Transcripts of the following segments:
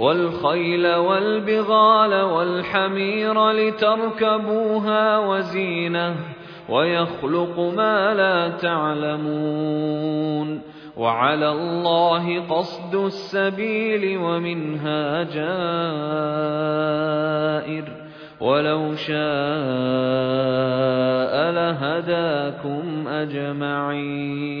والخيل والبغال والحمير لتركبوها وزينة ويخلق ما لا تعلمون وعلى الله قصد السبيل ومنها جائر ولو شاء لهداكم أجمعين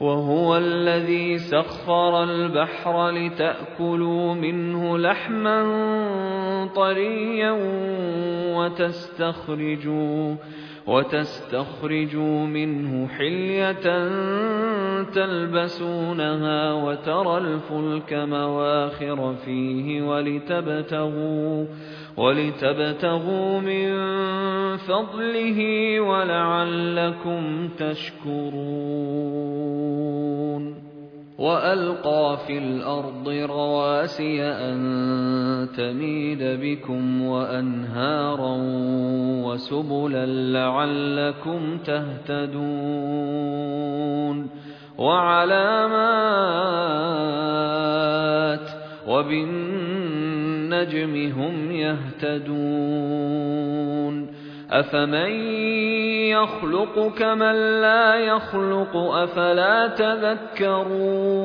وهو الذي سخر البحر لتأكلوا منه لحما طريا وتستخرجوا وتستخرجوا منه حلية تلبسونها وترى الفلك مواخر فيه ولتبتغوا ولتبتغوا من فضله ولعلكم تشكرون. وألقى في الأرض رواسي أن تميد بكم وأنهارا وسبلا لعلكم تهتدون وعلامات وبالنجم هم يهتدون أفمن يخلق كمن لا يخلق أفلا تذكرون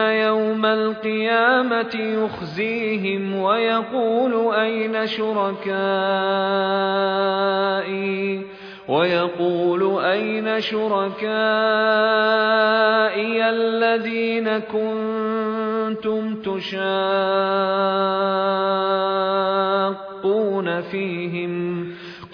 يوم القيامة يخزيهم ويقول أين شركائي؟ ويقول أين شركائي الذين كنتم تشاقون فيهم؟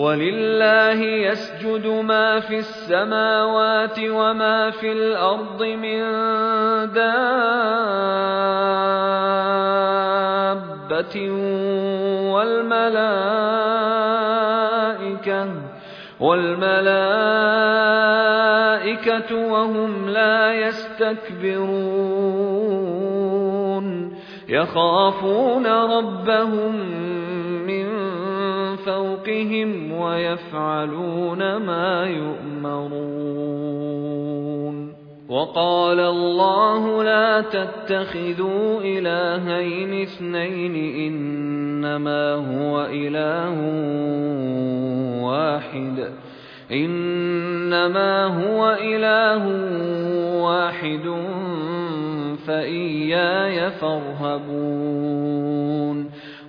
ولله يسجد ما في السماوات وما في الأرض من دابة والملائكة والملائكة وهم لا يستكبرون يخافون ربهم فوقهم ويفعلون ما يؤمرون. وقال الله لا تتخذوا إلهين اثنين إنما هو إله واحد. إنما هو إله واحد فإياي فارهبون.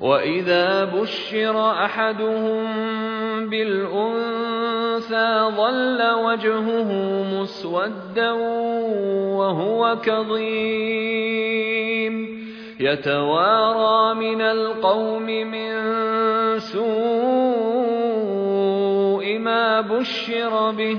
واذا بشر احدهم بالانثى ظل وجهه مسودا وهو كظيم يتوارى من القوم من سوء ما بشر به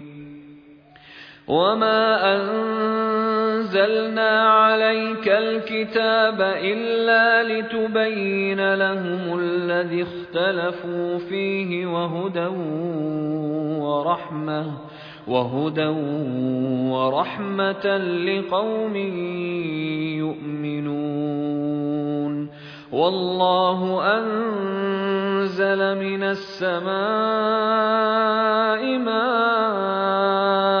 وما أنزلنا عليك الكتاب إلا لتبين لهم الذي اختلفوا فيه وهدى ورحمة وهدى ورحمة لقوم يؤمنون والله أنزل من السماء ماء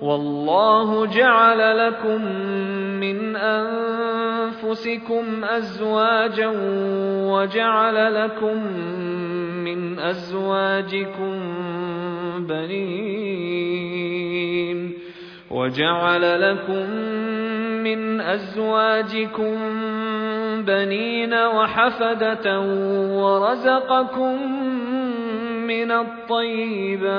والله جعل لكم من أنفسكم أزواجا وجعل لكم من أزواجكم بنين وجعل لكم من أزواجكم بنين وحفدة ورزقكم من الطيبات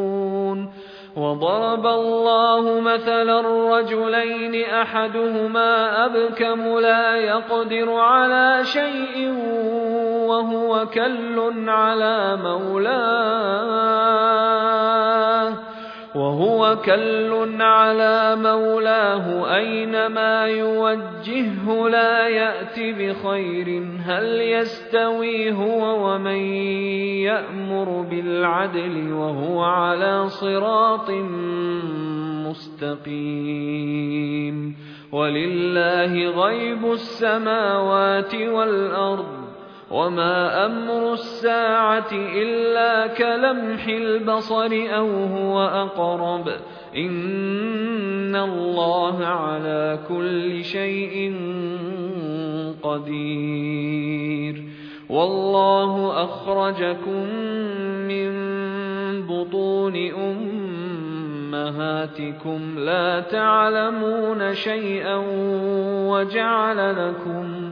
وضرب الله مثلا رجلين أحدهما أبكم لا يقدر على شيء وهو كل على مولاه. وهو كل على مولاه أينما يوجهه لا يأت بخير هل يستوي هو ومن يأمر بالعدل وهو على صراط مستقيم ولله غيب السماوات والأرض وما أمر الساعة إلا كلمح البصر أو هو أقرب إن الله على كل شيء قدير. والله أخرجكم من بطون أمهاتكم لا تعلمون شيئا وجعل لكم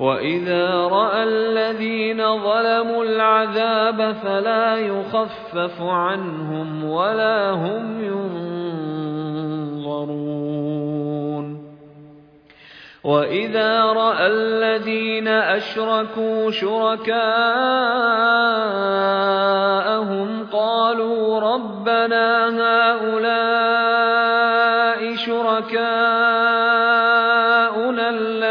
وإذا رأى الذين ظلموا العذاب فلا يخفف عنهم ولا هم ينظرون وإذا رأى الذين أشركوا شركاءهم قالوا ربنا هؤلاء شركاؤنا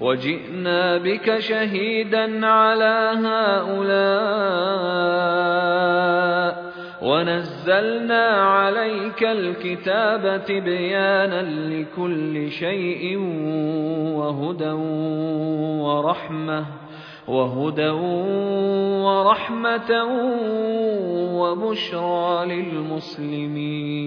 وجئنا بك شهيدا على هؤلاء ونزلنا عليك الكتاب تبيانا لكل شيء وهدى ورحمة وهدى ورحمة وبشرى للمسلمين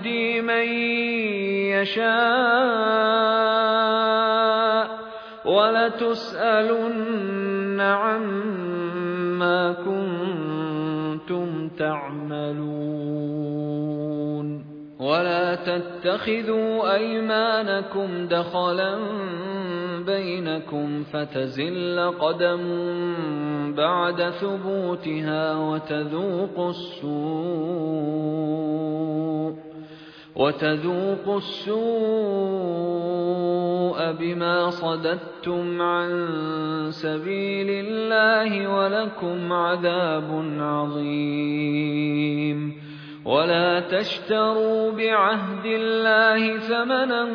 يشاء ولتسألن عما كنتم تعملون ولا تتخذوا أيمانكم دخلا بينكم فتزل قدم بعد ثبوتها وتذوقوا السوء وتذوقوا السوء بما صددتم عن سبيل الله ولكم عذاب عظيم. ولا تشتروا بعهد الله ثمنا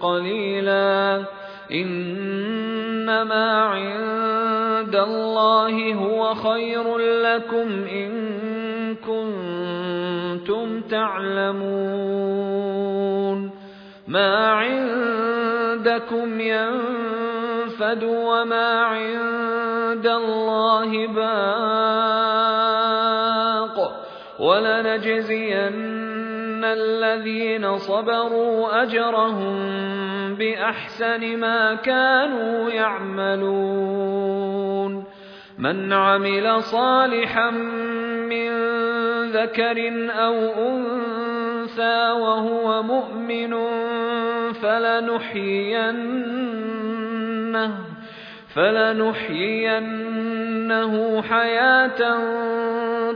قليلا. إنما عند الله هو خير لكم إن كنتم تعلمون ما عندكم ينفد وما عند الله باق ولنجزين الذين صبروا أجرهم بأحسن ما كانوا يعملون من عمل صالحا من ذكر أو أنثى وهو مؤمن فلنحيينه فلنحيينه حياة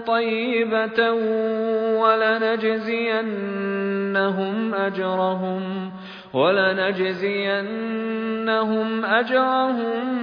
طيبة ولنجزينهم أجرهم ولنجزينهم أجرهم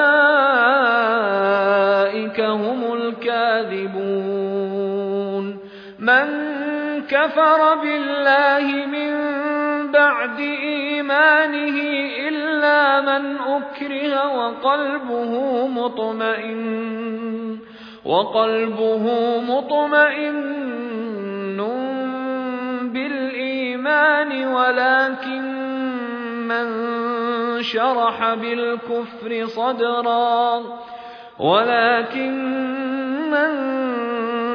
كفر بالله من بعد إيمانه إلا من أكره وقلبه مطمئن وقلبه مطمئن بالإيمان ولكن من شرح بالكفر صدرا ولكن من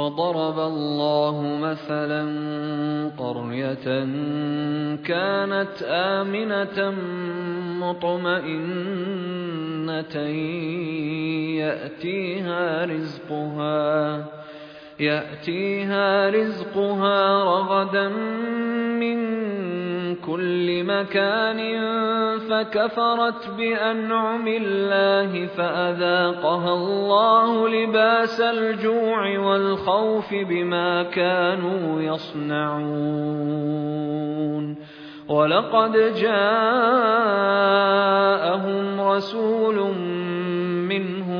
وضرب الله مثلا قرية كانت آمنة مطمئنة يأتيها رزقها يأتيها رزقها رغدا من كل مكان فكفرت بأنعم الله فأذاقها الله لباس الجوع والخوف بما كانوا يصنعون. ولقد جاءهم رسول منهم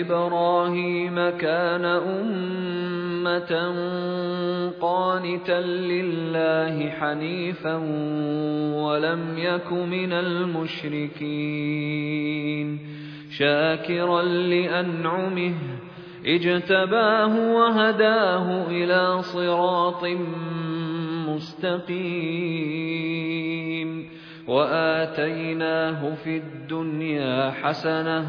إبراهيم كان أمة قانتا لله حنيفا ولم يك من المشركين شاكرا لأنعمه اجتباه وهداه إلى صراط مستقيم وآتيناه في الدنيا حسنة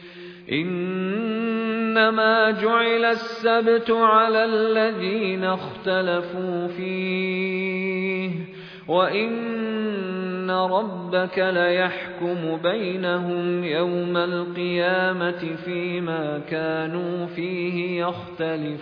إنما جعل السبت على الذين اختلفوا فيه وإن ربك ليحكم بينهم يوم القيامة فيما كانوا فيه يختلفون.